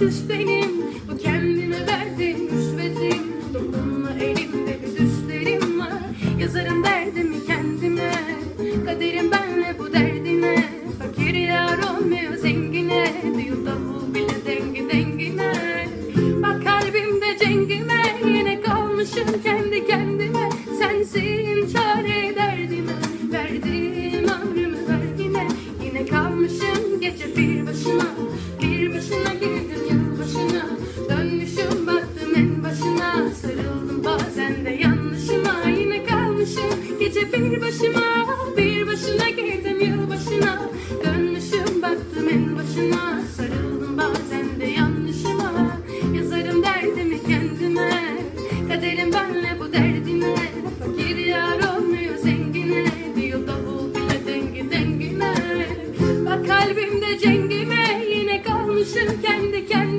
Düş benim Bu kendime verdiğim rüşvetim. Dokunma elimde bir düşlerim var. Yazarım derdimi kendime Kaderim benle bu derdine. Fakir yar olmuyor zengine Diyor davul bile dengi dengine. Bak kalbimde cengime Yine kalmışım kendi kendime. Sensin çare derdime gece bir başıma Bir başına girdim yıl başına Dönmüşüm baktım en başına. Sarıldım bazen de yanlışıma. Yazarım derdimi kendime. Kaderim benle bu derdine. Fakir yar olmuyor zengine. Diyor davul bile dengi dengine. Bak kalbimde cengime. Yine kalmışım kendi kendime